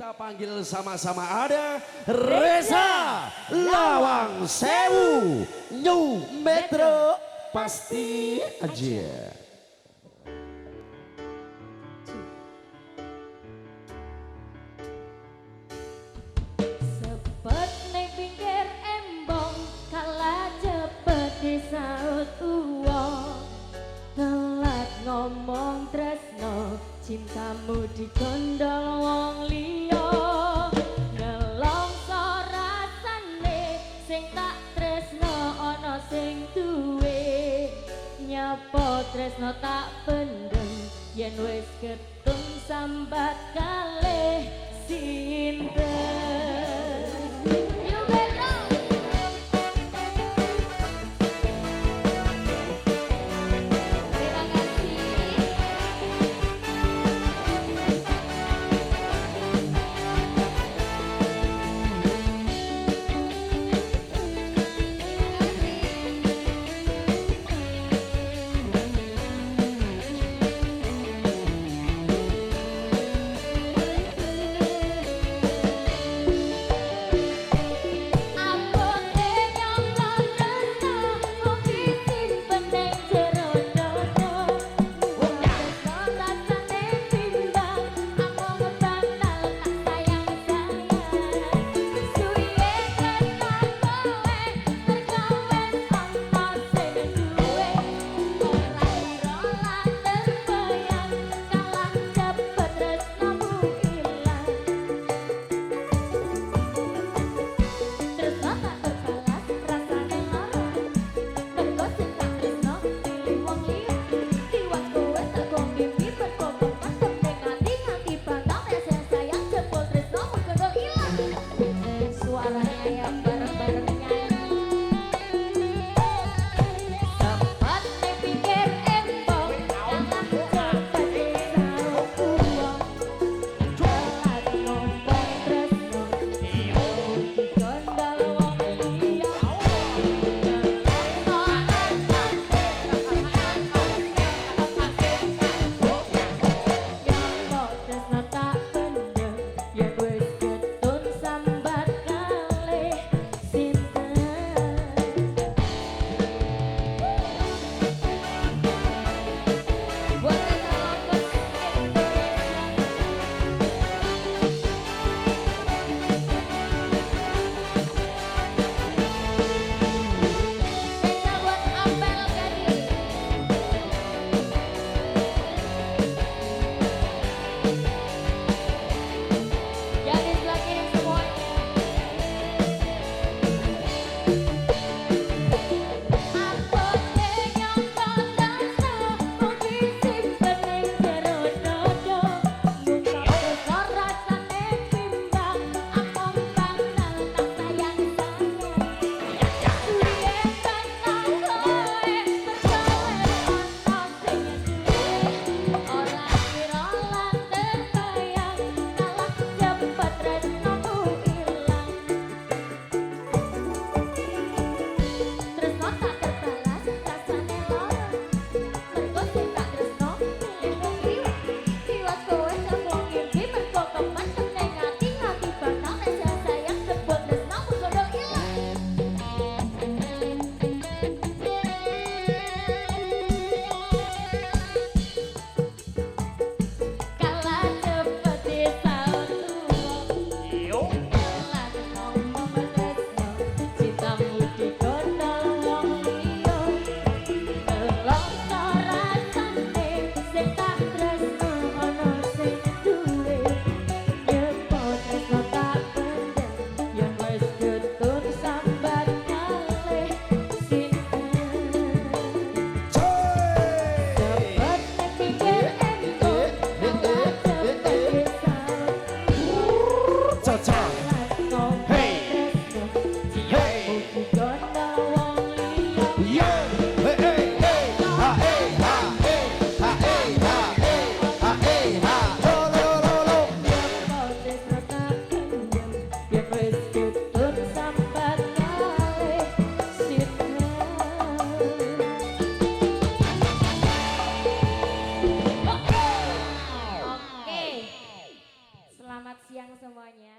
Kita panggil sama-sama ada Reza Lawang Sewu. New Metro. Pasti aja. Sepet neng pinggir embong kalah cepet disaut uang telat ngomong tresno cintamu dikondol wong li nyapa tresno tak pendem yen wis ketung sambat kalih sinten. ta ta. Selamat siang semuanya.